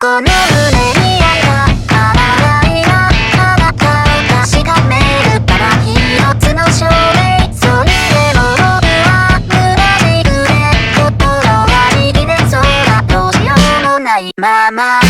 この胸にあった変わないなあなたを確かめるたら一つの証明それでも僕は胸に触れ心は握れそうだどうしようもないまま